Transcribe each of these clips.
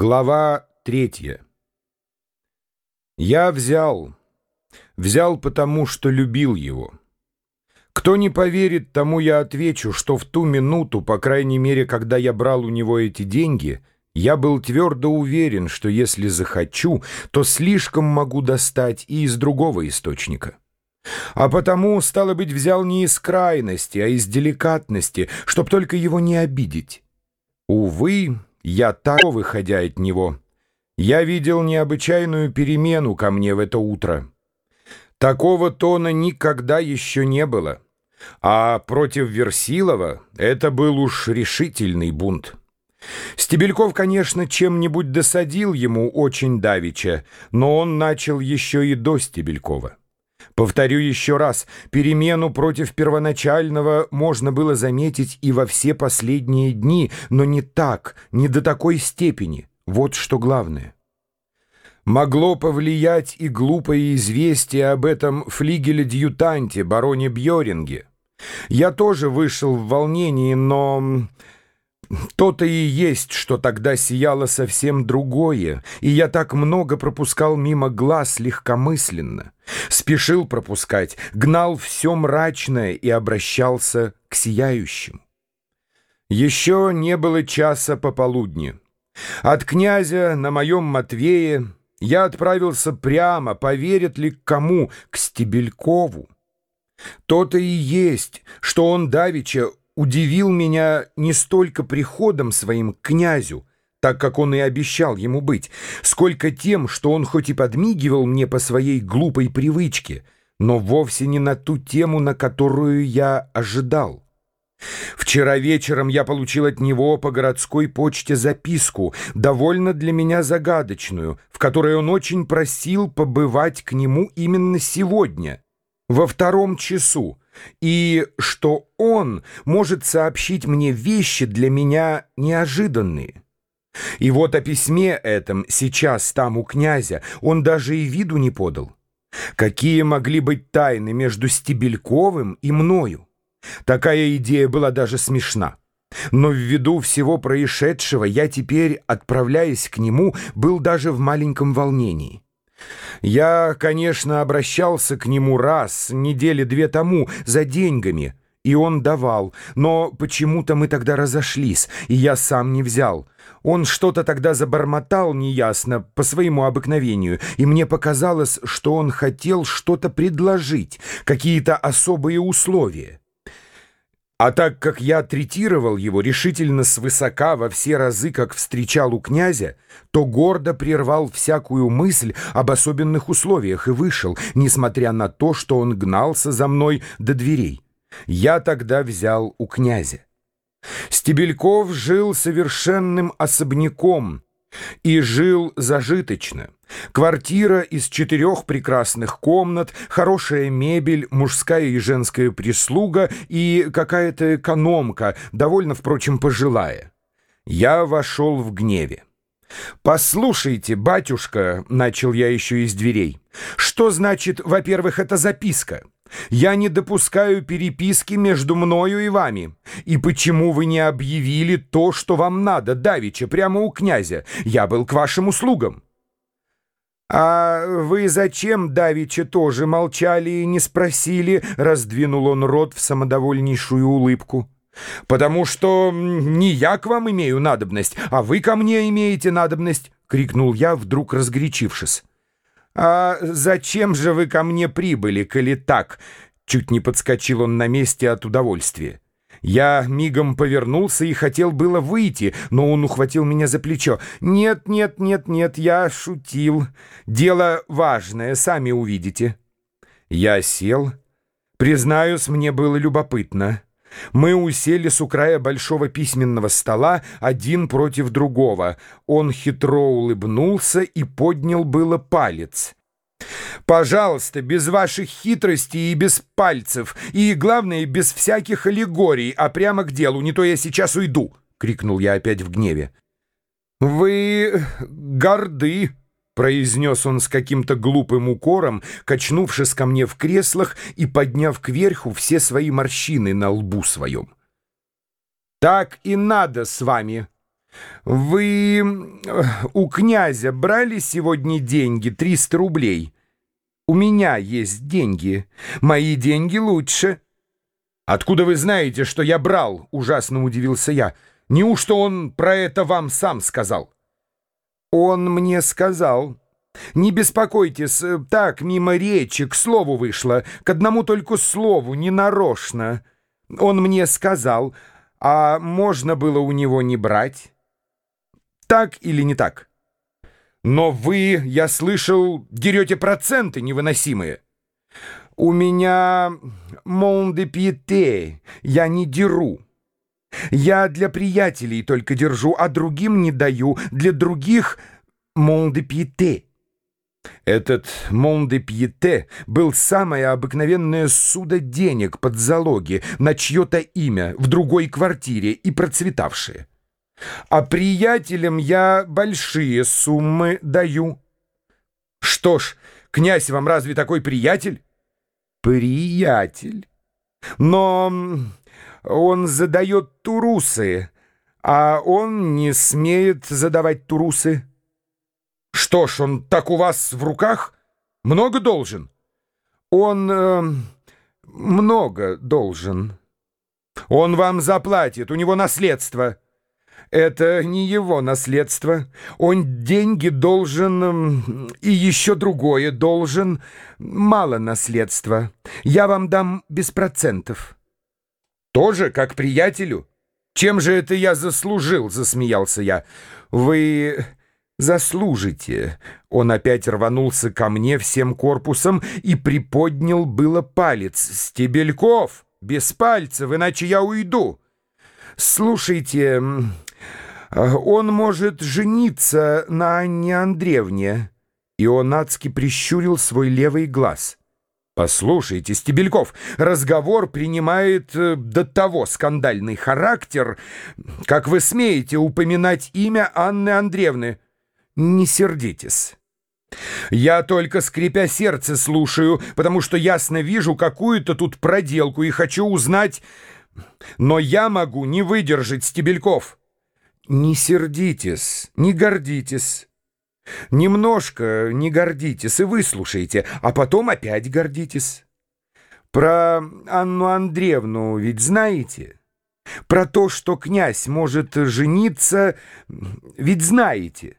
Глава третья. Я взял, взял потому, что любил его. Кто не поверит, тому я отвечу, что в ту минуту, по крайней мере, когда я брал у него эти деньги, я был твердо уверен, что если захочу, то слишком могу достать и из другого источника. А потому, стало быть, взял не из крайности, а из деликатности, чтоб только его не обидеть. Увы, я так, выходя от него, я видел необычайную перемену ко мне в это утро. Такого тона никогда еще не было. А против Версилова это был уж решительный бунт. Стебельков, конечно, чем-нибудь досадил ему очень давеча, но он начал еще и до Стебелькова. Повторю еще раз, перемену против первоначального можно было заметить и во все последние дни, но не так, не до такой степени. Вот что главное. Могло повлиять и глупое известие об этом флигеле-дьютанте, бароне Бьоринге. Я тоже вышел в волнении, но... То-то и есть, что тогда сияло совсем другое, и я так много пропускал мимо глаз легкомысленно. Спешил пропускать, гнал все мрачное и обращался к сияющему. Еще не было часа пополудни. От князя на моем Матвее я отправился прямо, поверит ли к кому, к Стебелькову. То-то и есть, что он давеча удивил меня не столько приходом своим к князю, так как он и обещал ему быть, сколько тем, что он хоть и подмигивал мне по своей глупой привычке, но вовсе не на ту тему, на которую я ожидал. Вчера вечером я получил от него по городской почте записку, довольно для меня загадочную, в которой он очень просил побывать к нему именно сегодня, во втором часу, и что он может сообщить мне вещи для меня неожиданные. И вот о письме этом сейчас там у князя он даже и виду не подал. Какие могли быть тайны между Стебельковым и мною? Такая идея была даже смешна. Но ввиду всего происшедшего я теперь, отправляясь к нему, был даже в маленьком волнении. Я, конечно, обращался к нему раз, недели две тому, за деньгами, и он давал, но почему-то мы тогда разошлись, и я сам не взял. Он что-то тогда забормотал неясно, по своему обыкновению, и мне показалось, что он хотел что-то предложить, какие-то особые условия. А так как я третировал его решительно свысока во все разы, как встречал у князя, то гордо прервал всякую мысль об особенных условиях и вышел, несмотря на то, что он гнался за мной до дверей. Я тогда взял у князя. Стебельков жил совершенным особняком и жил зажиточно. Квартира из четырех прекрасных комнат, хорошая мебель, мужская и женская прислуга и какая-то экономка, довольно, впрочем, пожилая. Я вошел в гневе. «Послушайте, батюшка», — начал я еще из дверей, — «что значит, во-первых, эта записка? Я не допускаю переписки между мною и вами. И почему вы не объявили то, что вам надо, давеча, прямо у князя? Я был к вашим услугам». «А вы зачем, Давича, тоже молчали и не спросили?» — раздвинул он рот в самодовольнейшую улыбку. «Потому что не я к вам имею надобность, а вы ко мне имеете надобность!» — крикнул я, вдруг разгорячившись. «А зачем же вы ко мне прибыли, коли так?» Чуть не подскочил он на месте от удовольствия. Я мигом повернулся и хотел было выйти, но он ухватил меня за плечо. «Нет, нет, нет, нет, я шутил. Дело важное, сами увидите». Я сел. Признаюсь, мне было любопытно. Мы уселись у края большого письменного стола, один против другого. Он хитро улыбнулся и поднял было палец. Пожалуйста, без ваших хитростей и без пальцев, и, главное, без всяких аллегорий, а прямо к делу, не то я сейчас уйду!» — крикнул я опять в гневе. «Вы горды!» — произнес он с каким-то глупым укором, качнувшись ко мне в креслах и подняв кверху все свои морщины на лбу своем. «Так и надо с вами!» Вы э, у князя брали сегодня деньги, 300 рублей? У меня есть деньги. Мои деньги лучше. Откуда вы знаете, что я брал? Ужасно удивился я. Неужто он про это вам сам сказал? Он мне сказал. Не беспокойтесь, так, мимо речи, к слову вышло, к одному только слову, ненарочно. Он мне сказал, а можно было у него не брать? Так или не так? Но вы, я слышал, дерете проценты невыносимые. У меня мон де пьете, я не деру. Я для приятелей только держу, а другим не даю, для других мон де пьете. Этот мон де пьете был самое обыкновенное судо денег под залоги на чье-то имя в другой квартире и процветавшее. А приятелям я большие суммы даю. Что ж, князь вам разве такой приятель? Приятель. Но он задает турусы, а он не смеет задавать турусы. Что ж, он так у вас в руках? Много должен? Он э, много должен. Он вам заплатит, у него наследство. Это не его наследство. Он деньги должен и еще другое должен. Мало наследства. Я вам дам без процентов. Тоже как приятелю? Чем же это я заслужил, засмеялся я. Вы заслужите. Он опять рванулся ко мне всем корпусом и приподнял было палец. Стебельков, без пальцев, иначе я уйду. Слушайте... Он может жениться на Анне Андреевне». И он адски прищурил свой левый глаз. «Послушайте, Стебельков, разговор принимает э, до того скандальный характер, как вы смеете упоминать имя Анны Андреевны. Не сердитесь». Я только, скрипя сердце, слушаю, потому что ясно вижу какую-то тут проделку и хочу узнать... Но я могу не выдержать, Стебельков. Не сердитесь, не гордитесь. Немножко не гордитесь и выслушайте, а потом опять гордитесь. Про Анну Андреевну ведь знаете? Про то, что князь может жениться, ведь знаете?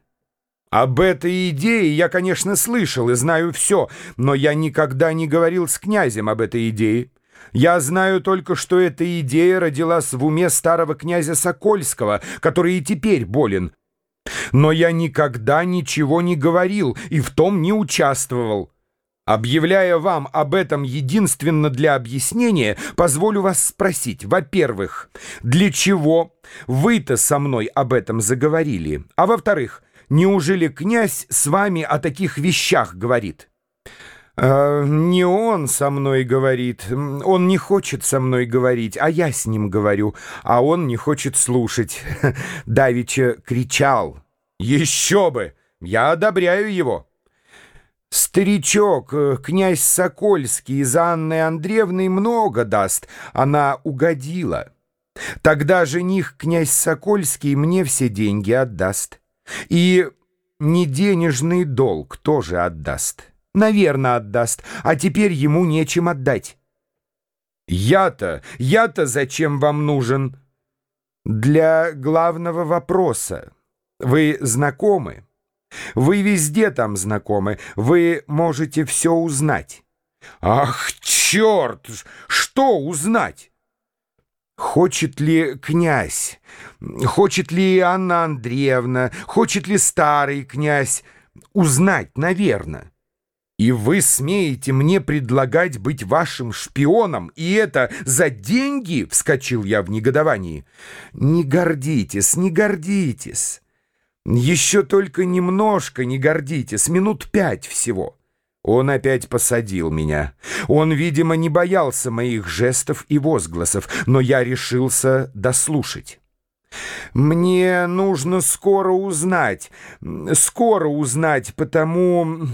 Об этой идее я, конечно, слышал и знаю все, но я никогда не говорил с князем об этой идее. Я знаю только, что эта идея родилась в уме старого князя Сокольского, который и теперь болен. Но я никогда ничего не говорил и в том не участвовал. Объявляя вам об этом единственно для объяснения, позволю вас спросить, во-первых, для чего вы-то со мной об этом заговорили, а во-вторых, неужели князь с вами о таких вещах говорит?» «Э, «Не он со мной говорит, он не хочет со мной говорить, а я с ним говорю, а он не хочет слушать». Давича кричал. «Еще бы! Я одобряю его!» «Старичок, э, князь Сокольский из Анны Андреевны много даст, она угодила. Тогда жених князь Сокольский мне все деньги отдаст. И неденежный долг тоже отдаст». Наверное, отдаст, а теперь ему нечем отдать. Я-то, я-то зачем вам нужен? Для главного вопроса. Вы знакомы? Вы везде там знакомы, вы можете все узнать. Ах, черт! Что узнать? Хочет ли князь, хочет ли Анна Андреевна, хочет ли старый князь узнать, наверное? И вы смеете мне предлагать быть вашим шпионом, и это за деньги?» — вскочил я в негодовании. «Не гордитесь, не гордитесь. Еще только немножко не гордитесь, минут пять всего». Он опять посадил меня. Он, видимо, не боялся моих жестов и возгласов, но я решился дослушать. Мне нужно скоро узнать, скоро узнать, потому...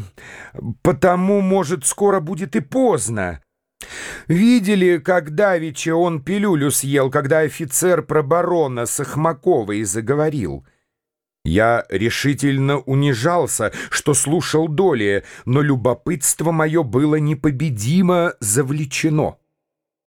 потому, может, скоро будет и поздно. Видели, как давеча он пилюлю съел, когда офицер про барона Сахмаковой заговорил. Я решительно унижался, что слушал доли, но любопытство мое было непобедимо завлечено.